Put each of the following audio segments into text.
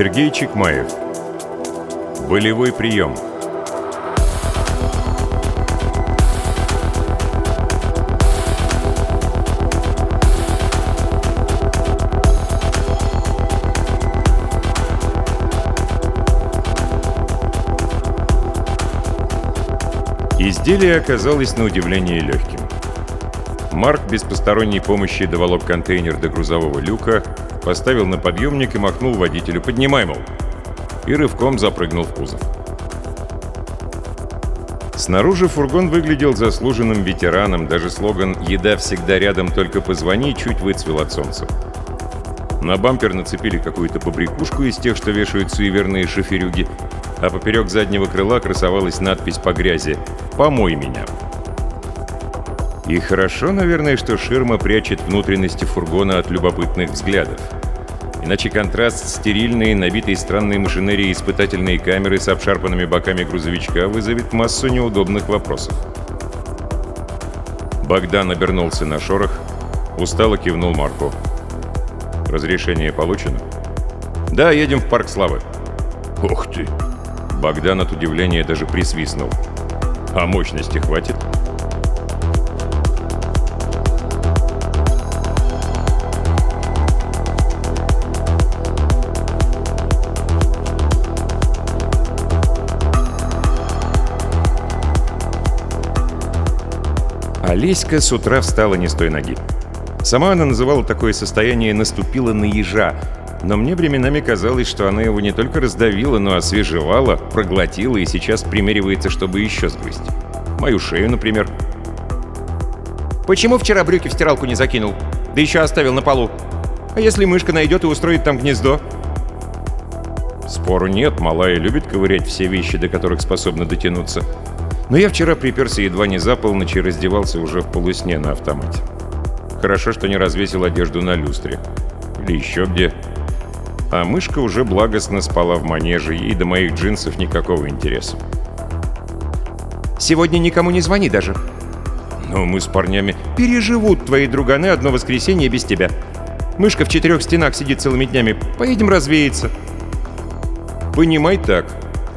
Сергей Чекмаев. Болевой прием. Изделие оказалось на удивление легким. Марк без посторонней помощи доволок контейнер до грузового люка, поставил на подъемник и махнул водителю «Поднимай, мол!» и рывком запрыгнул в кузов. Снаружи фургон выглядел заслуженным ветераном, даже слоган «Еда всегда рядом, только позвони» чуть выцвел от солнца. На бампер нацепили какую-то побрякушку из тех, что вешают суеверные шоферюги, а поперек заднего крыла красовалась надпись по грязи «Помой меня». И хорошо, наверное, что ширма прячет внутренности фургона от любопытных взглядов. Иначе контраст стерильной, набитой странной машинерией испытательные камеры с обшарпанными боками грузовичка вызовет массу неудобных вопросов. Богдан обернулся на шорох, устало кивнул Марку. «Разрешение получено?» «Да, едем в Парк Славы». «Ух ты!» Богдан от удивления даже присвистнул. «А мощности хватит?» Олеська с утра встала не с той ноги. Сама она называла такое состояние «наступила на ежа», но мне временами казалось, что она его не только раздавила, но освежевала, проглотила и сейчас примеривается, чтобы еще сгрызть. Мою шею, например. «Почему вчера брюки в стиралку не закинул? Да еще оставил на полу. А если мышка найдет и устроит там гнездо?» Спору нет, малая любит ковырять все вещи, до которых способна дотянуться. Но я вчера приперся едва не за полночь и раздевался уже в полусне на автомате. Хорошо, что не развесил одежду на люстре. Или еще где. А мышка уже благостно спала в манеже, и до моих джинсов никакого интереса. «Сегодня никому не звони даже». «Но мы с парнями...» «Переживут твои друганы одно воскресенье без тебя. Мышка в четырех стенах сидит целыми днями. Поедем развеяться». «Понимай так.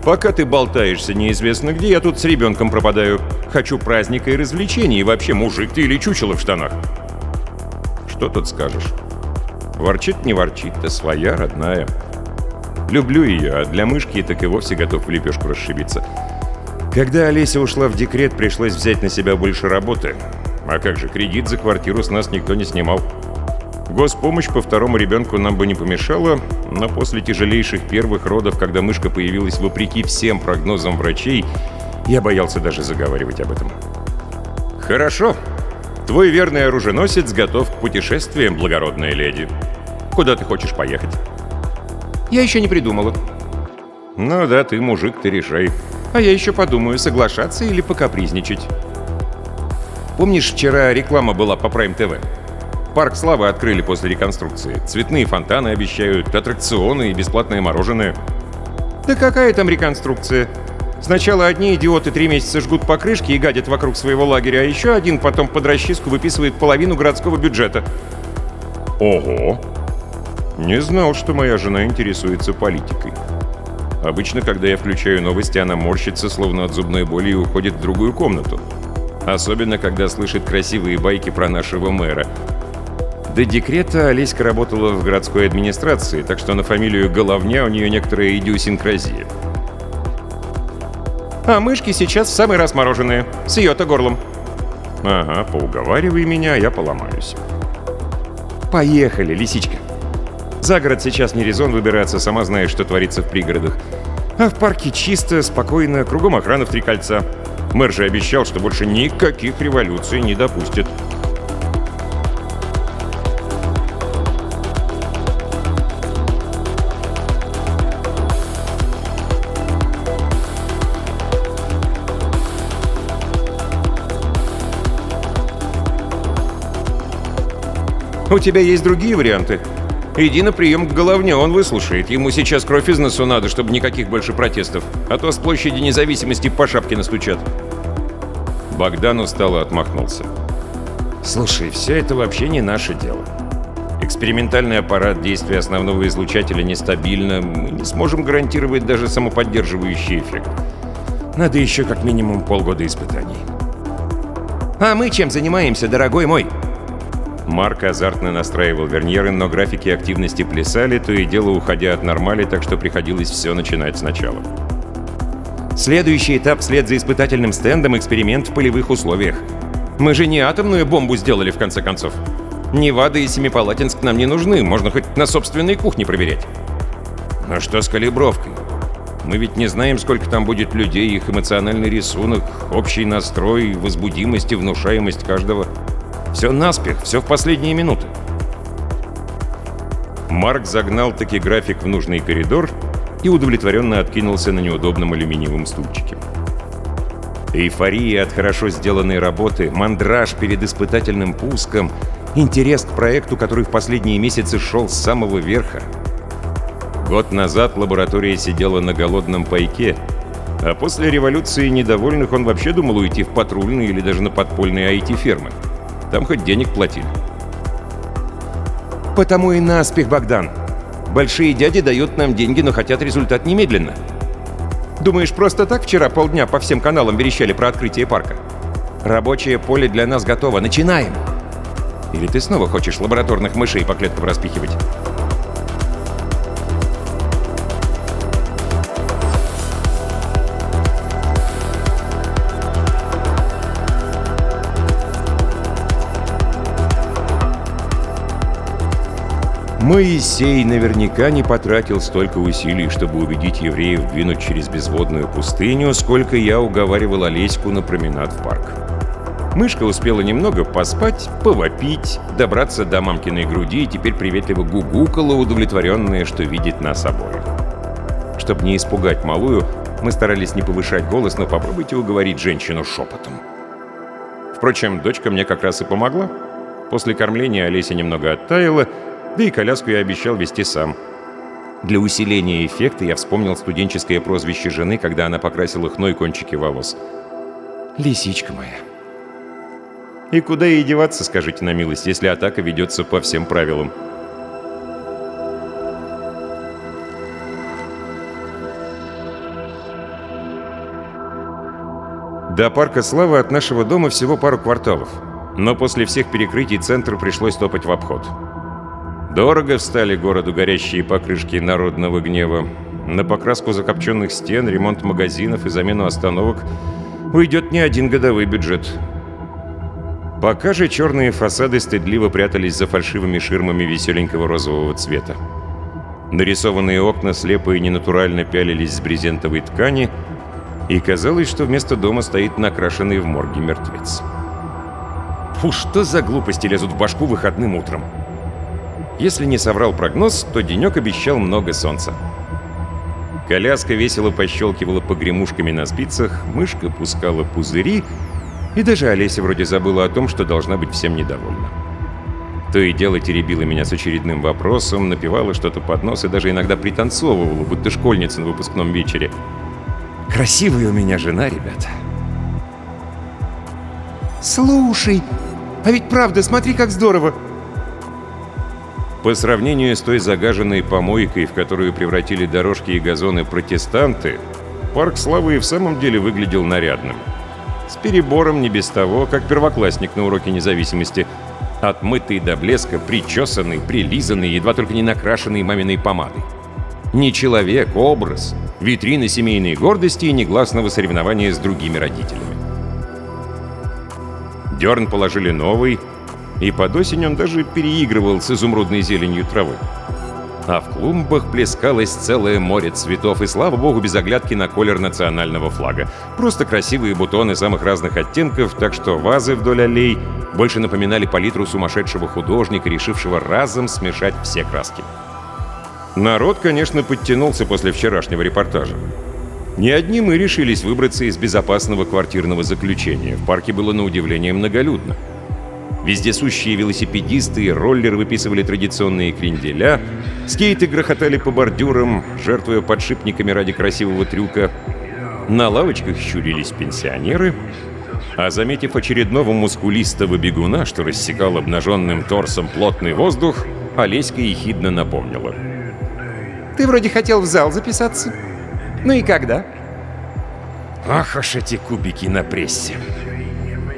Пока ты болтаешься неизвестно где, я тут с ребенком пропадаю. Хочу праздника и развлечений, и вообще мужик ты или чучело в штанах. Что тут скажешь? Ворчит не ворчит, а своя, родная. Люблю ее, а для мышки так и вовсе готов в лепешку расшибиться. Когда Олеся ушла в декрет, пришлось взять на себя больше работы. А как же, кредит за квартиру с нас никто не снимал. Госпомощь по второму ребенку нам бы не помешала, но после тяжелейших первых родов, когда мышка появилась вопреки всем прогнозам врачей, я боялся даже заговаривать об этом. «Хорошо. Твой верный оруженосец готов к путешествиям, благородная леди. Куда ты хочешь поехать?» «Я еще не придумала». «Ну да, ты мужик, ты решай. А я еще подумаю, соглашаться или покапризничать». Помнишь, вчера реклама была по Prime TV? Парк Славы открыли после реконструкции. Цветные фонтаны обещают, аттракционы и бесплатное мороженое. Да какая там реконструкция? Сначала одни идиоты три месяца жгут покрышки и гадят вокруг своего лагеря, а еще один потом под расчистку выписывает половину городского бюджета. Ого! Не знал, что моя жена интересуется политикой. Обычно, когда я включаю новости, она морщится, словно от зубной боли, и уходит в другую комнату. Особенно, когда слышит красивые байки про нашего мэра — до декрета Олеська работала в городской администрации, так что на фамилию Головня у нее некоторая идиосинкразия. А мышки сейчас в самый раз мороженые. С ее-то горлом. Ага, поуговаривай меня, я поломаюсь. Поехали, лисичка. За город сейчас не резон выбираться, сама знаешь, что творится в пригородах. А в парке чисто, спокойно, кругом охрана в три кольца. Мэр же обещал, что больше никаких революций не допустит. Тебя есть другие варианты? Иди на прием к головне, он выслушает. Ему сейчас кровь из носу надо, чтобы никаких больше протестов. А то с площади независимости по шапке настучат. Богдан устало отмахнулся. «Слушай, все это вообще не наше дело. Экспериментальный аппарат действия основного излучателя нестабильно. Мы не сможем гарантировать даже самоподдерживающий эффект. Надо еще как минимум полгода испытаний. «А мы чем занимаемся, дорогой мой?» Марк азартно настраивал верньеры, но графики активности плясали, то и дело уходя от нормали, так что приходилось все начинать сначала. Следующий этап вслед за испытательным стендом — эксперимент в полевых условиях. Мы же не атомную бомбу сделали, в конце концов. Невада и Семипалатинск нам не нужны, можно хоть на собственной кухне проверять. А что с калибровкой? Мы ведь не знаем, сколько там будет людей, их эмоциональный рисунок, общий настрой, возбудимость и внушаемость каждого. Все наспех, все в последние минуты. Марк загнал таки график в нужный коридор и удовлетворенно откинулся на неудобном алюминиевом стульчике. Эйфория от хорошо сделанной работы, мандраж перед испытательным пуском, интерес к проекту, который в последние месяцы шел с самого верха. Год назад лаборатория сидела на голодном пайке, а после революции недовольных он вообще думал уйти в патрульные или даже на подпольные IT-фермы. Там хоть денег платили. Потому и наспех, Богдан. Большие дяди дают нам деньги, но хотят результат немедленно. Думаешь, просто так вчера полдня по всем каналам верещали про открытие парка? Рабочее поле для нас готово. Начинаем! Или ты снова хочешь лабораторных мышей по клеткам распихивать? Моисей наверняка не потратил столько усилий, чтобы убедить евреев двинуть через безводную пустыню, сколько я уговаривал Олеську на променад в парк. Мышка успела немного поспать, повопить, добраться до мамкиной груди и теперь приветливо гугукала, удовлетворенная, что видит нас обоих. Чтобы не испугать малую, мы старались не повышать голос, но попробуйте уговорить женщину шепотом. Впрочем, дочка мне как раз и помогла. После кормления Олеся немного оттаяла, да и коляску я обещал вести сам. Для усиления эффекта я вспомнил студенческое прозвище жены, когда она покрасила хной кончики волос. «Лисичка моя». И куда ей деваться, скажите на милость, если атака ведется по всем правилам? До парка Славы от нашего дома всего пару кварталов. Но после всех перекрытий центр пришлось топать в обход. Дорого встали городу горящие покрышки народного гнева. На покраску закопченных стен, ремонт магазинов и замену остановок уйдет не один годовой бюджет. Пока же черные фасады стыдливо прятались за фальшивыми ширмами веселенького розового цвета. Нарисованные окна слепо и ненатурально пялились с брезентовой ткани, и казалось, что вместо дома стоит накрашенный в морге мертвец. Фу, что за глупости лезут в башку выходным утром? Если не соврал прогноз, то денек обещал много солнца. Коляска весело пощелкивала погремушками на спицах, мышка пускала пузыри, и даже Олеся вроде забыла о том, что должна быть всем недовольна. То и дело теребила меня с очередным вопросом, напевала что-то под нос и даже иногда пританцовывала, будто школьница на выпускном вечере. Красивая у меня жена, ребята. «Слушай, а ведь правда, смотри, как здорово!» По сравнению с той загаженной помойкой, в которую превратили дорожки и газоны протестанты, парк Славы и в самом деле выглядел нарядным. С перебором не без того, как первоклассник на уроке независимости. Отмытый до блеска, причесанный, прилизанный, едва только не накрашенный маминой помадой. Не человек, образ, витрина семейной гордости и негласного соревнования с другими родителями. Дерн положили новый, и под осень он даже переигрывал с изумрудной зеленью травы. А в клумбах плескалось целое море цветов, и, слава богу, без оглядки на колер национального флага. Просто красивые бутоны самых разных оттенков, так что вазы вдоль аллей больше напоминали палитру сумасшедшего художника, решившего разом смешать все краски. Народ, конечно, подтянулся после вчерашнего репортажа. Не одни мы решились выбраться из безопасного квартирного заключения. В парке было на удивление многолюдно. Вездесущие велосипедисты и роллеры выписывали традиционные кренделя, скейты грохотали по бордюрам, жертвуя подшипниками ради красивого трюка. На лавочках щурились пенсионеры, а заметив очередного мускулистого бегуна, что рассекал обнаженным торсом плотный воздух, Олеська ехидно напомнила. «Ты вроде хотел в зал записаться. Ну и когда?» Ах уж эти кубики на прессе.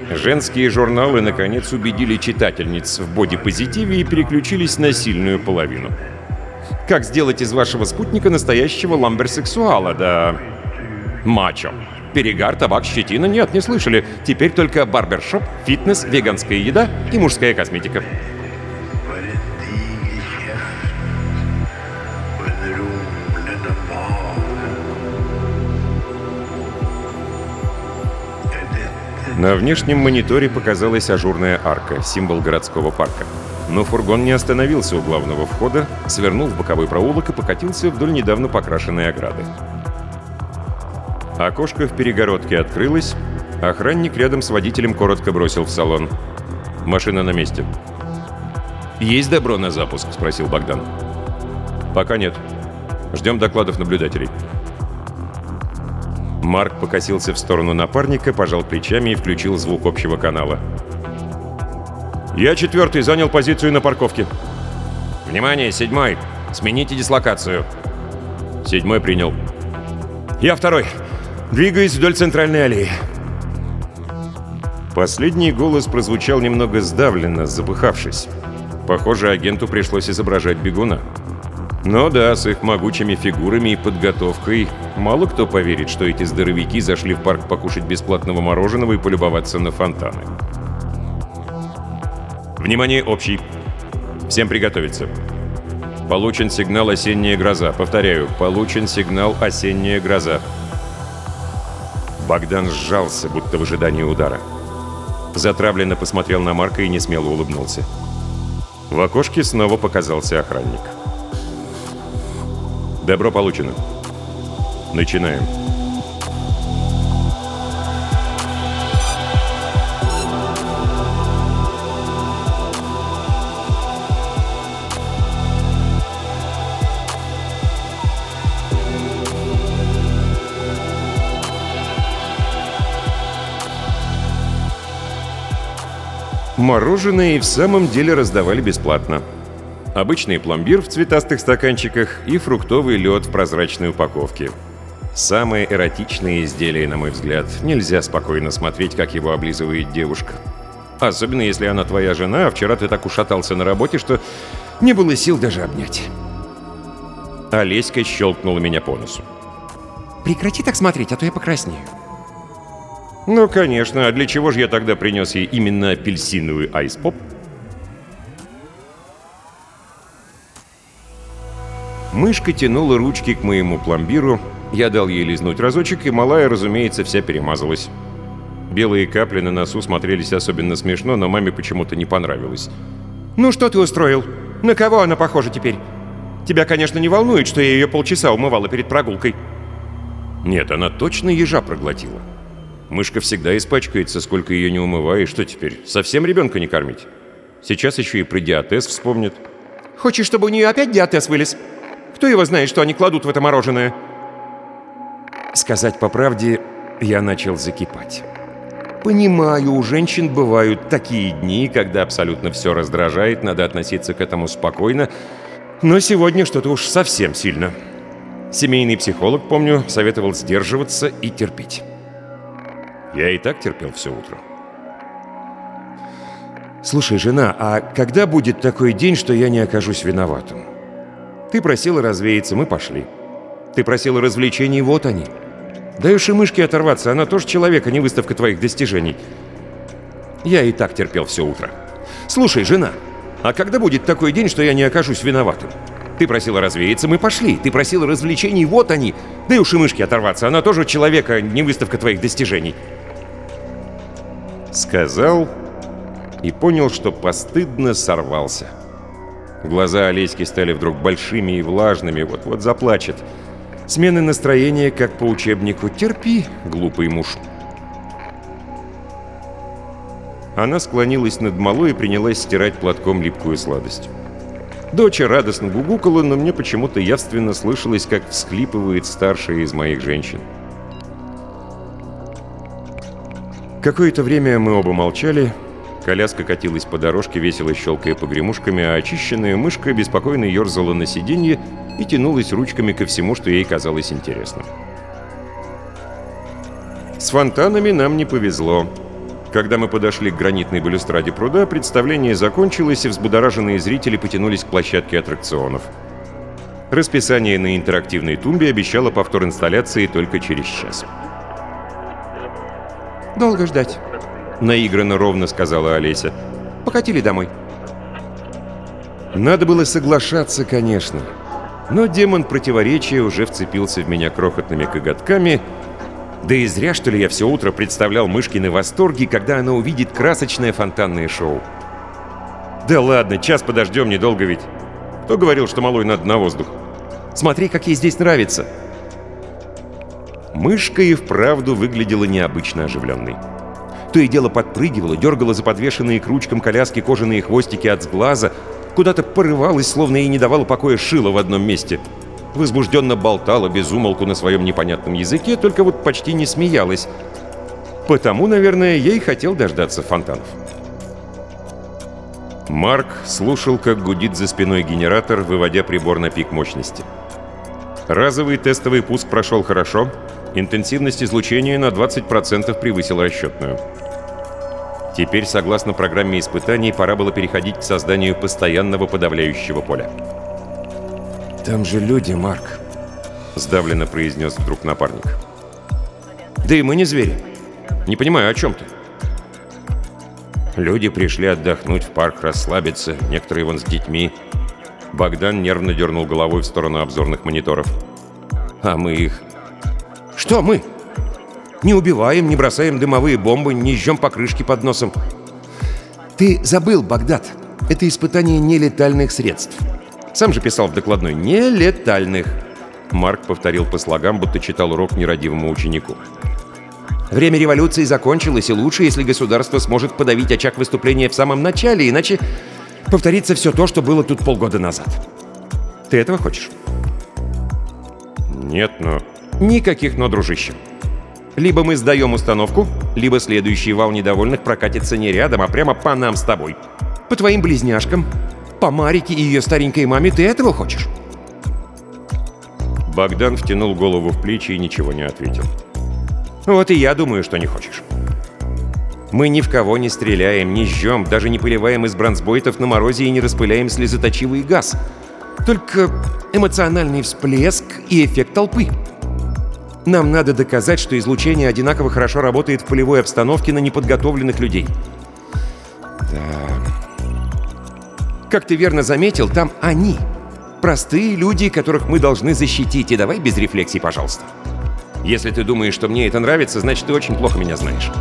Женские журналы, наконец, убедили читательниц в бодипозитиве и переключились на сильную половину. Как сделать из вашего спутника настоящего ламберсексуала, да... Мачо. Перегар, табак, щетина? Нет, не слышали. Теперь только барбершоп, фитнес, веганская еда и мужская косметика. На внешнем мониторе показалась ажурная арка, символ городского парка. Но фургон не остановился у главного входа, свернул в боковой проулок и покатился вдоль недавно покрашенной ограды. Окошко в перегородке открылось, охранник рядом с водителем коротко бросил в салон. «Машина на месте». «Есть добро на запуск?» — спросил Богдан. «Пока нет. Ждем докладов наблюдателей». Марк покосился в сторону напарника, пожал плечами и включил звук общего канала. «Я четвертый, занял позицию на парковке». «Внимание, седьмой! Смените дислокацию!» «Седьмой принял». «Я второй. Двигаюсь вдоль центральной аллеи». Последний голос прозвучал немного сдавленно, запыхавшись. Похоже, агенту пришлось изображать бегуна. Но да, с их могучими фигурами и подготовкой мало кто поверит, что эти здоровяки зашли в парк покушать бесплатного мороженого и полюбоваться на фонтаны. Внимание, общий. Всем приготовиться. Получен сигнал «Осенняя гроза». Повторяю, получен сигнал «Осенняя гроза». Богдан сжался, будто в ожидании удара. Затравленно посмотрел на Марка и несмело улыбнулся. В окошке снова показался охранник. Добро получено. Начинаем. Мороженое и в самом деле раздавали бесплатно. Обычный пломбир в цветастых стаканчиках и фруктовый лед в прозрачной упаковке. Самые эротичные изделия, на мой взгляд. Нельзя спокойно смотреть, как его облизывает девушка. Особенно, если она твоя жена, а вчера ты так ушатался на работе, что не было сил даже обнять. Олеська щелкнула меня по носу. «Прекрати так смотреть, а то я покраснею». «Ну, конечно. А для чего же я тогда принес ей именно апельсиновый айс-поп?» Мышка тянула ручки к моему пломбиру, я дал ей лизнуть разочек, и малая, разумеется, вся перемазалась. Белые капли на носу смотрелись особенно смешно, но маме почему-то не понравилось. «Ну что ты устроил? На кого она похожа теперь? Тебя, конечно, не волнует, что я ее полчаса умывала перед прогулкой». Нет, она точно ежа проглотила. Мышка всегда испачкается, сколько ее не умываешь. Что теперь, совсем ребенка не кормить? Сейчас еще и про диатез вспомнит. «Хочешь, чтобы у нее опять диатез вылез?» Кто его знает, что они кладут в это мороженое?» Сказать по правде, я начал закипать. Понимаю, у женщин бывают такие дни, когда абсолютно все раздражает, надо относиться к этому спокойно, но сегодня что-то уж совсем сильно. Семейный психолог, помню, советовал сдерживаться и терпеть. Я и так терпел все утро. «Слушай, жена, а когда будет такой день, что я не окажусь виноватым?» Ты просила развеяться, мы пошли. Ты просила развлечений, вот они. Даешь и мышке оторваться, она тоже человек, а не выставка твоих достижений. Я и так терпел все утро. Слушай, жена, а когда будет такой день, что я не окажусь виноватым? Ты просила развеяться, мы пошли. Ты просила развлечений, вот они. Дай уж и мышке оторваться, она тоже человек, а не выставка твоих достижений. Сказал и понял, что постыдно сорвался. Глаза Олеськи стали вдруг большими и влажными, вот-вот заплачет. Смены настроения, как по учебнику. Терпи, глупый муж. Она склонилась над малой и принялась стирать платком липкую сладость. Дочь радостно гугукала, но мне почему-то явственно слышалось, как всхлипывает старшая из моих женщин. Какое-то время мы оба молчали, Коляска катилась по дорожке, весело щелкая погремушками, а очищенная мышка беспокойно ерзала на сиденье и тянулась ручками ко всему, что ей казалось интересным. С фонтанами нам не повезло. Когда мы подошли к гранитной балюстраде пруда, представление закончилось, и взбудораженные зрители потянулись к площадке аттракционов. Расписание на интерактивной тумбе обещало повтор инсталляции только через час. «Долго ждать», — наигранно ровно сказала Олеся. «Покатили домой». Надо было соглашаться, конечно. Но демон противоречия уже вцепился в меня крохотными коготками — да и зря, что ли, я все утро представлял Мышкины восторги, когда она увидит красочное фонтанное шоу. Да ладно, час подождем, недолго ведь. Кто говорил, что малой надо на воздух? Смотри, как ей здесь нравится. Мышка и вправду выглядела необычно оживленной. То и дело подпрыгивала, дергала за подвешенные к ручкам коляски кожаные хвостики от сглаза, куда-то порывалась, словно ей не давала покоя шила в одном месте — возбужденно болтала без умолку на своем непонятном языке, только вот почти не смеялась. Потому, наверное, ей хотел дождаться фонтанов. Марк слушал, как гудит за спиной генератор, выводя прибор на пик мощности. Разовый тестовый пуск прошел хорошо, интенсивность излучения на 20% превысила расчетную. Теперь, согласно программе испытаний, пора было переходить к созданию постоянного подавляющего поля. «Там же люди, Марк», — сдавленно произнес вдруг напарник. «Да и мы не звери. Не понимаю, о чем ты?» Люди пришли отдохнуть в парк, расслабиться, некоторые вон с детьми. Богдан нервно дернул головой в сторону обзорных мониторов. А мы их... Что мы? Не убиваем, не бросаем дымовые бомбы, не жжем покрышки под носом. Ты забыл, Багдад. Это испытание нелетальных средств. Сам же писал в докладной «нелетальных». Марк повторил по слогам, будто читал урок нерадивому ученику. Время революции закончилось, и лучше, если государство сможет подавить очаг выступления в самом начале, иначе повторится все то, что было тут полгода назад. Ты этого хочешь? Нет, но... Никаких «но», дружище. Либо мы сдаем установку, либо следующий вал недовольных прокатится не рядом, а прямо по нам с тобой. По твоим близняшкам, по Марике и ее старенькой маме ты этого хочешь?» Богдан втянул голову в плечи и ничего не ответил. «Вот и я думаю, что не хочешь. Мы ни в кого не стреляем, не жжем, даже не поливаем из бронзбойтов на морозе и не распыляем слезоточивый газ. Только эмоциональный всплеск и эффект толпы. Нам надо доказать, что излучение одинаково хорошо работает в полевой обстановке на неподготовленных людей. Как ты верно заметил, там они. Простые люди, которых мы должны защитить. И давай без рефлексий, пожалуйста. Если ты думаешь, что мне это нравится, значит, ты очень плохо меня знаешь.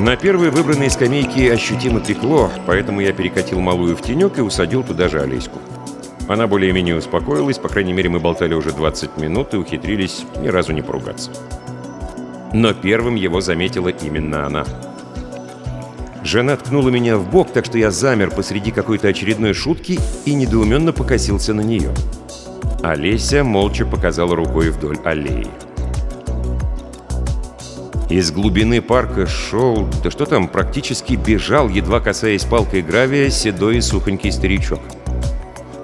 На первой выбранной скамейке ощутимо текло, поэтому я перекатил малую в тенек и усадил туда же Олеську. Она более-менее успокоилась, по крайней мере, мы болтали уже 20 минут и ухитрились ни разу не поругаться. Но первым его заметила именно она. Жена ткнула меня в бок, так что я замер посреди какой-то очередной шутки и недоуменно покосился на нее. Олеся молча показала рукой вдоль аллеи. Из глубины парка шел, да что там, практически бежал, едва касаясь палкой гравия, седой и сухонький старичок.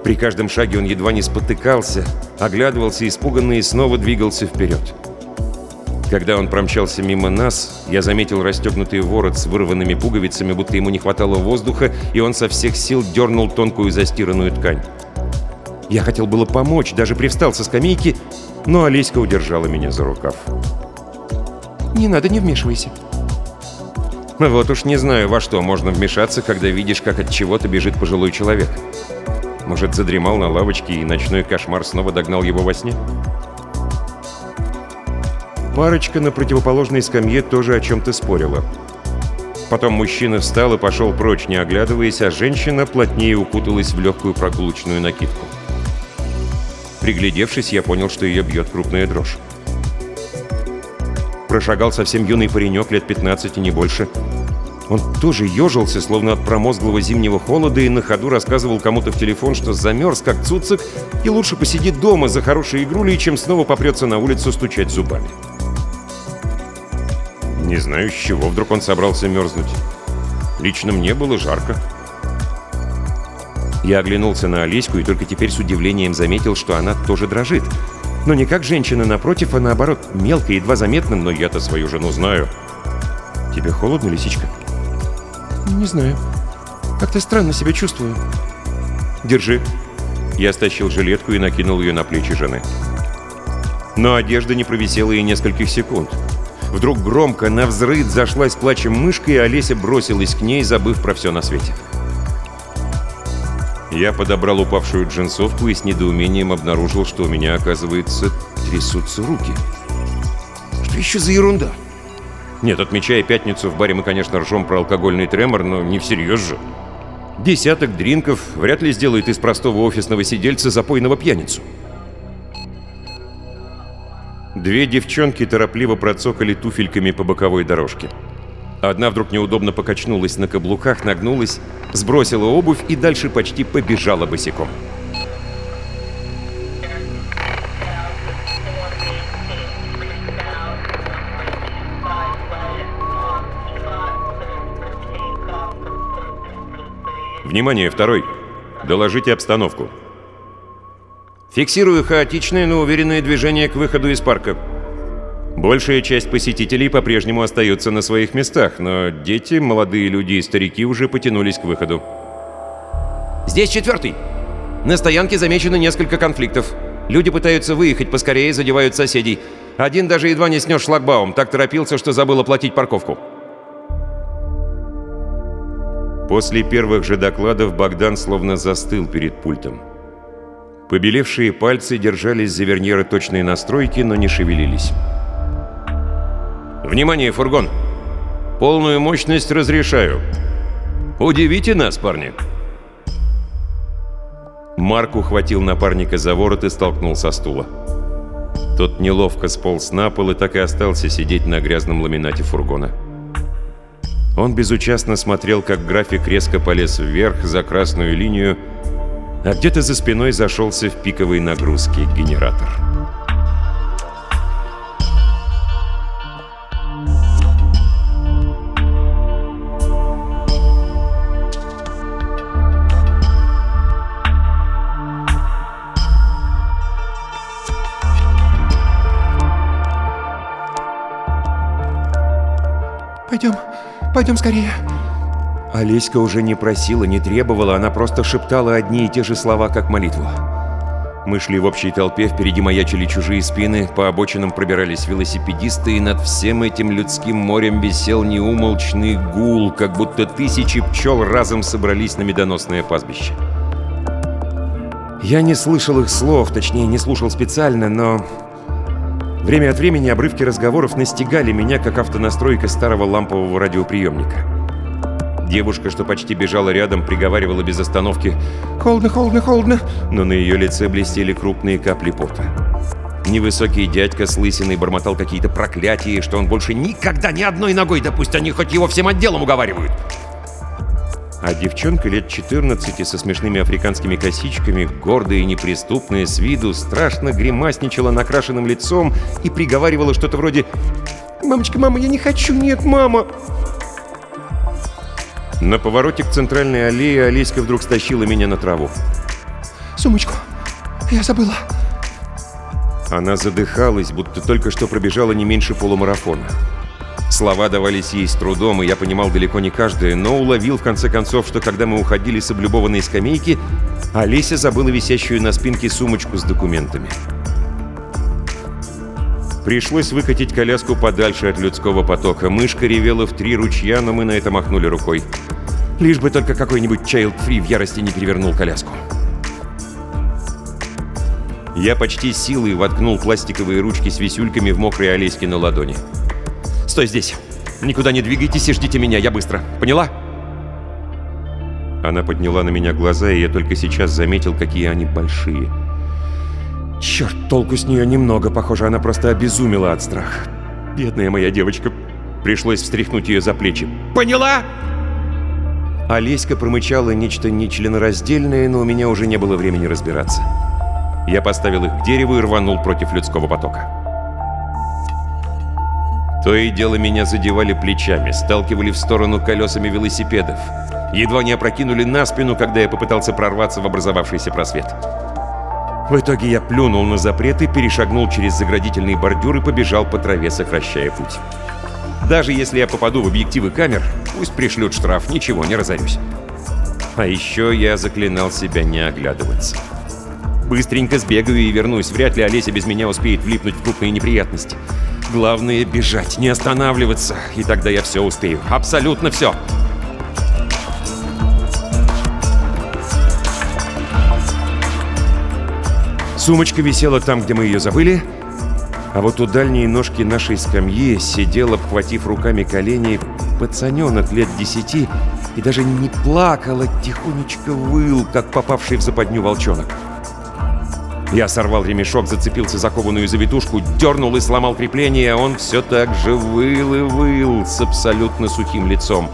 При каждом шаге он едва не спотыкался, оглядывался испуганно и снова двигался вперед. Когда он промчался мимо нас, я заметил расстегнутый ворот с вырванными пуговицами, будто ему не хватало воздуха, и он со всех сил дернул тонкую застиранную ткань. Я хотел было помочь, даже привстал со скамейки, но Олеська удержала меня за рукав. «Не надо, не вмешивайся». Вот уж не знаю, во что можно вмешаться, когда видишь, как от чего-то бежит пожилой человек. Может, задремал на лавочке, и ночной кошмар снова догнал его во сне? Парочка на противоположной скамье тоже о чем-то спорила. Потом мужчина встал и пошел прочь, не оглядываясь, а женщина плотнее укуталась в легкую прогулочную накидку. Приглядевшись, я понял, что ее бьет крупная дрожь. Прошагал совсем юный паренек, лет 15 и не больше. Он тоже ежился, словно от промозглого зимнего холода, и на ходу рассказывал кому-то в телефон, что замерз, как цуцик, и лучше посидит дома за хорошей игрулей, чем снова попрется на улицу стучать зубами. Не знаю, с чего вдруг он собрался мерзнуть. Лично мне было жарко. Я оглянулся на Олеську и только теперь с удивлением заметил, что она тоже дрожит. Но не как женщина напротив, а наоборот, мелко, едва заметно, но я-то свою жену знаю. «Тебе холодно, лисичка?» «Не знаю. Как-то странно себя чувствую». «Держи». Я стащил жилетку и накинул ее на плечи жены. Но одежда не провисела и нескольких секунд. Вдруг громко, на взрыв зашлась плачем мышка, и Олеся бросилась к ней, забыв про все на свете. Я подобрал упавшую джинсовку и с недоумением обнаружил, что у меня, оказывается, трясутся руки. Что еще за ерунда? Нет, отмечая пятницу, в баре мы, конечно, ржем про алкогольный тремор, но не всерьез же. Десяток дринков вряд ли сделает из простого офисного сидельца запойного пьяницу. Две девчонки торопливо процокали туфельками по боковой дорожке. Одна вдруг неудобно покачнулась на каблуках, нагнулась, сбросила обувь и дальше почти побежала босиком. Внимание, второй. Доложите обстановку. Фиксирую хаотичное, но уверенное движение к выходу из парка. Большая часть посетителей по-прежнему остается на своих местах, но дети, молодые люди и старики уже потянулись к выходу. «Здесь четвертый. На стоянке замечено несколько конфликтов. Люди пытаются выехать поскорее, задевают соседей. Один даже едва не снес шлагбаум, так торопился, что забыл оплатить парковку». После первых же докладов Богдан словно застыл перед пультом. Побелевшие пальцы держались за верньеры точной настройки, но не шевелились. «Внимание, фургон! Полную мощность разрешаю. Удивите нас, парни!» Марк ухватил напарника за ворот и столкнул со стула. Тот неловко сполз на пол и так и остался сидеть на грязном ламинате фургона. Он безучастно смотрел, как график резко полез вверх за красную линию, а где-то за спиной зашелся в пиковой нагрузке генератор. Пойдем скорее!» Олеська уже не просила, не требовала, она просто шептала одни и те же слова, как молитву. Мы шли в общей толпе, впереди маячили чужие спины, по обочинам пробирались велосипедисты, и над всем этим людским морем висел неумолчный гул, как будто тысячи пчел разом собрались на медоносное пастбище. Я не слышал их слов, точнее, не слушал специально, но... Время от времени обрывки разговоров настигали меня, как автонастройка старого лампового радиоприемника. Девушка, что почти бежала рядом, приговаривала без остановки «Холодно, холодно, холодно!», но на ее лице блестели крупные капли пота. Невысокий дядька с лысиной бормотал какие-то проклятия, что он больше никогда ни одной ногой, да пусть они хоть его всем отделом уговаривают. А девчонка лет 14 со смешными африканскими косичками, гордая и неприступная с виду, страшно гримасничала накрашенным лицом и приговаривала что-то вроде «Мамочка, мама, я не хочу, нет, мама!» На повороте к центральной аллее Олеська вдруг стащила меня на траву. «Сумочку! Я забыла!» Она задыхалась, будто только что пробежала не меньше полумарафона. Слова давались ей с трудом, и я понимал далеко не каждое, но уловил в конце концов, что когда мы уходили с облюбованной скамейки, Олеся забыла висящую на спинке сумочку с документами. Пришлось выкатить коляску подальше от людского потока. Мышка ревела в три ручья, но мы на это махнули рукой. Лишь бы только какой-нибудь child-free в ярости не перевернул коляску. Я почти силой воткнул пластиковые ручки с висюльками в мокрые Олеськи на ладони. «Стой здесь! Никуда не двигайтесь и ждите меня, я быстро. Поняла?» Она подняла на меня глаза, и я только сейчас заметил, какие они большие. Черт, толку с нее немного. Похоже, она просто обезумела от страха. Бедная моя девочка. Пришлось встряхнуть ее за плечи. «Поняла?» Олеська промычала нечто нечленораздельное, но у меня уже не было времени разбираться. Я поставил их к дереву и рванул против людского потока. То и дело меня задевали плечами, сталкивали в сторону колесами велосипедов. Едва не опрокинули на спину, когда я попытался прорваться в образовавшийся просвет. В итоге я плюнул на запреты, перешагнул через заградительный бордюр и побежал по траве, сокращая путь. Даже если я попаду в объективы камер, пусть пришлют штраф, ничего, не разорюсь. А еще я заклинал себя не оглядываться. Быстренько сбегаю и вернусь. Вряд ли Олеся без меня успеет влипнуть в крупные неприятности. Главное — бежать, не останавливаться. И тогда я все успею. Абсолютно все. Сумочка висела там, где мы ее забыли, а вот у дальней ножки нашей скамьи сидел, обхватив руками колени, пацаненок лет десяти и даже не плакал, а тихонечко выл, как попавший в западню волчонок. Я сорвал ремешок, зацепился за кованую завитушку, дернул и сломал крепление, он все так же выл и выл с абсолютно сухим лицом.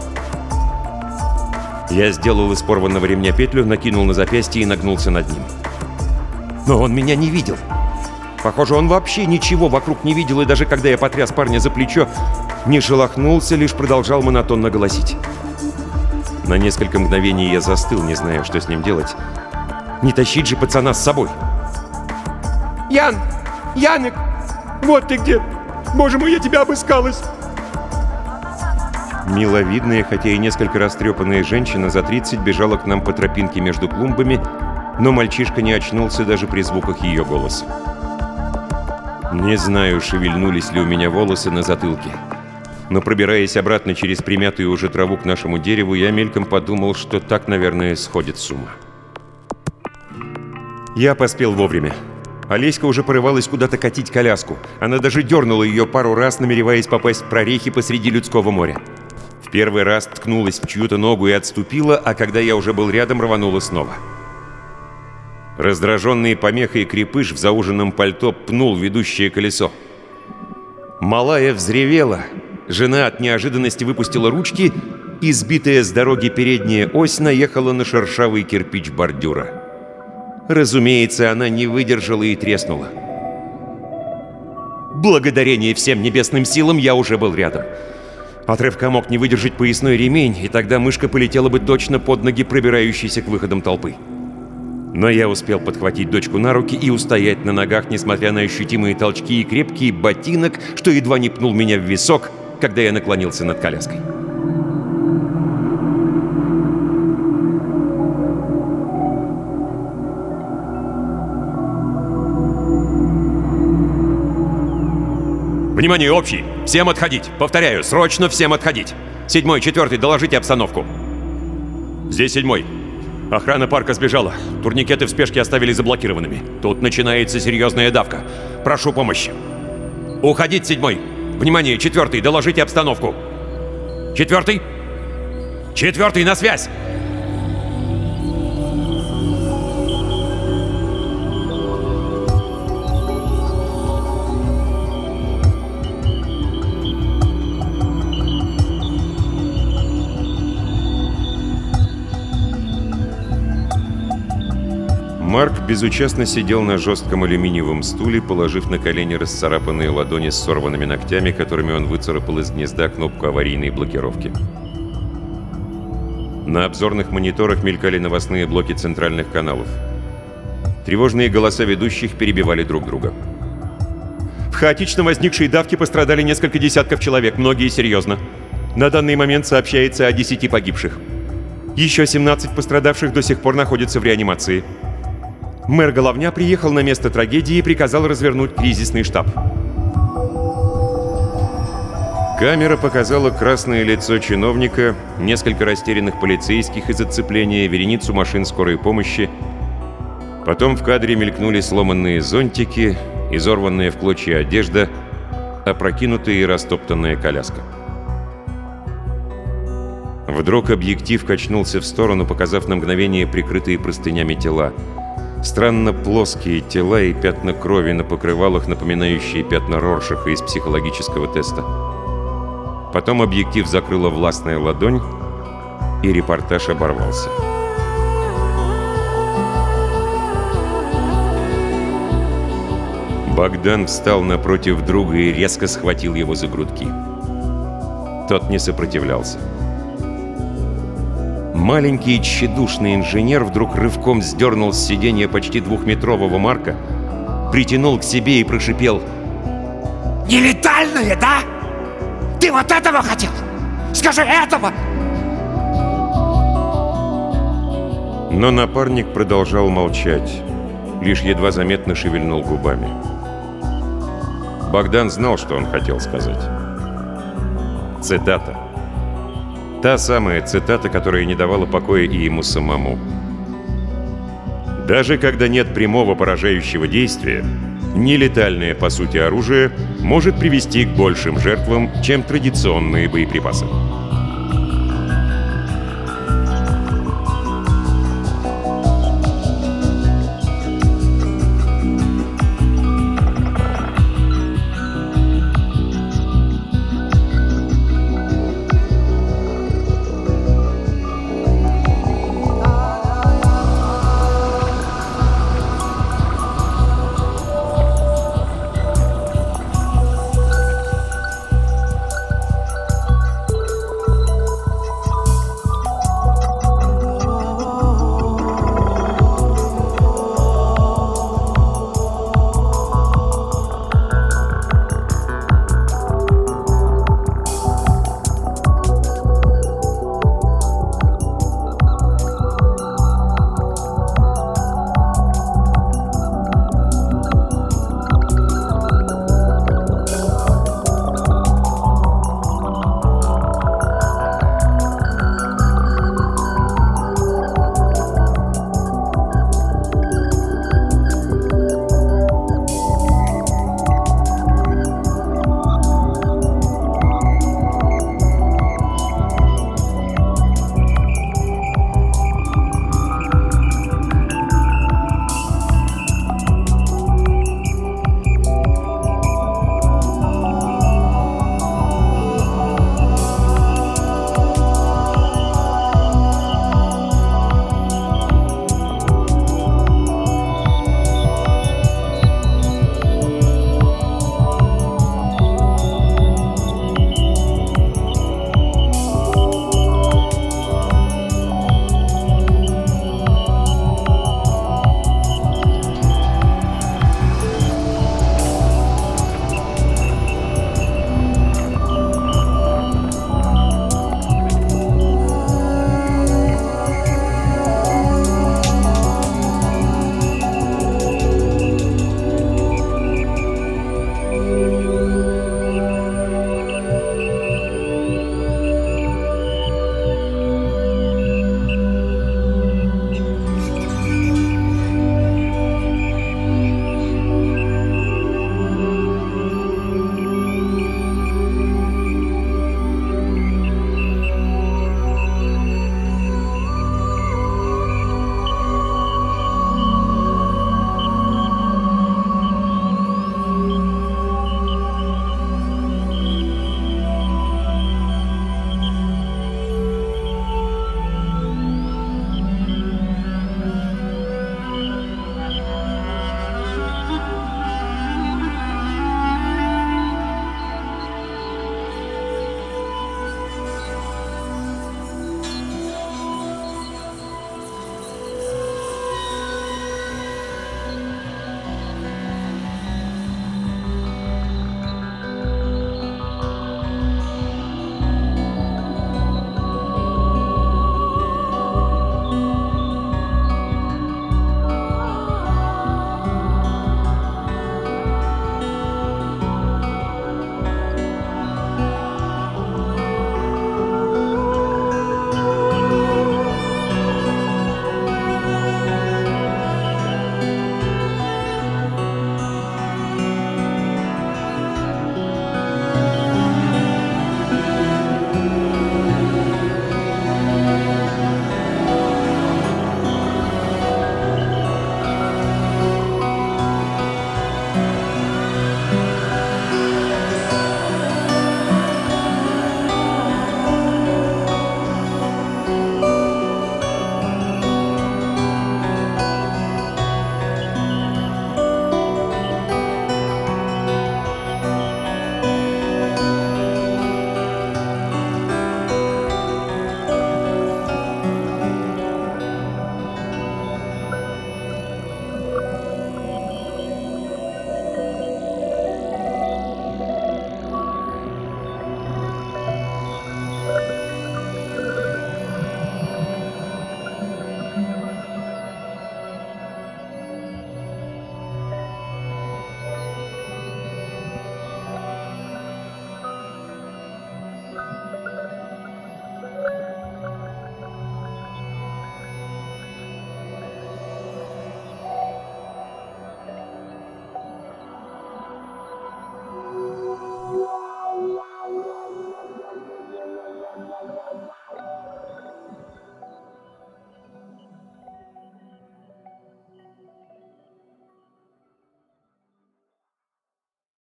Я сделал из порванного ремня петлю, накинул на запястье и нагнулся над ним. Но он меня не видел. Похоже, он вообще ничего вокруг не видел, и даже когда я потряс парня за плечо, не шелохнулся, лишь продолжал монотонно голосить. На несколько мгновений я застыл, не зная, что с ним делать. Не тащить же пацана с собой. Ян! Янек! Вот ты где! Боже мой, я тебя обыскалась!» Миловидная, хотя и несколько растрепанная женщина за 30 бежала к нам по тропинке между клумбами, но мальчишка не очнулся даже при звуках ее голоса. Не знаю, шевельнулись ли у меня волосы на затылке, но пробираясь обратно через примятую уже траву к нашему дереву, я мельком подумал, что так, наверное, сходит с ума. Я поспел вовремя. Олеська уже порывалась куда-то катить коляску. Она даже дернула ее пару раз, намереваясь попасть в прорехи посреди людского моря. В первый раз ткнулась в чью-то ногу и отступила, а когда я уже был рядом, рванула снова. Раздраженный помехой крепыш в зауженном пальто пнул ведущее колесо. Малая взревела. Жена от неожиданности выпустила ручки, и сбитая с дороги передняя ось наехала на шершавый кирпич бордюра. Разумеется, она не выдержала и треснула. Благодарение всем небесным силам я уже был рядом. Отрывка мог не выдержать поясной ремень, и тогда мышка полетела бы точно под ноги пробирающейся к выходам толпы. Но я успел подхватить дочку на руки и устоять на ногах, несмотря на ощутимые толчки и крепкий ботинок, что едва не пнул меня в висок, когда я наклонился над коляской. Внимание, общий! Всем отходить! Повторяю, срочно всем отходить! Седьмой, четвертый, доложите обстановку. Здесь седьмой. Охрана парка сбежала. Турникеты в спешке оставили заблокированными. Тут начинается серьезная давка. Прошу помощи. Уходить, седьмой. Внимание, четвертый, доложите обстановку. Четвертый? Четвертый, на связь! Марк безучастно сидел на жестком алюминиевом стуле, положив на колени расцарапанные ладони с сорванными ногтями, которыми он выцарапал из гнезда кнопку аварийной блокировки. На обзорных мониторах мелькали новостные блоки центральных каналов. Тревожные голоса ведущих перебивали друг друга. В хаотично возникшей давке пострадали несколько десятков человек, многие серьезно. На данный момент сообщается о 10 погибших. Еще 17 пострадавших до сих пор находятся в реанимации. Мэр Головня приехал на место трагедии и приказал развернуть кризисный штаб. Камера показала красное лицо чиновника, несколько растерянных полицейских из зацепления, вереницу машин скорой помощи. Потом в кадре мелькнули сломанные зонтики, изорванная в клочья одежда, опрокинутая и растоптанная коляска. Вдруг объектив качнулся в сторону, показав на мгновение прикрытые простынями тела. Странно плоские тела и пятна крови на покрывалах, напоминающие пятна Роршаха из психологического теста. Потом объектив закрыла властная ладонь, и репортаж оборвался. Богдан встал напротив друга и резко схватил его за грудки. Тот не сопротивлялся. Маленький тщедушный инженер вдруг рывком сдернул с сиденья почти двухметрового Марка, притянул к себе и прошипел «Нелетальные, да? Ты вот этого хотел? Скажи этого!» Но напарник продолжал молчать, лишь едва заметно шевельнул губами. Богдан знал, что он хотел сказать. Цитата. Та самая цитата, которая не давала покоя и ему самому. Даже когда нет прямого поражающего действия, нелетальное по сути оружие может привести к большим жертвам, чем традиционные боеприпасы.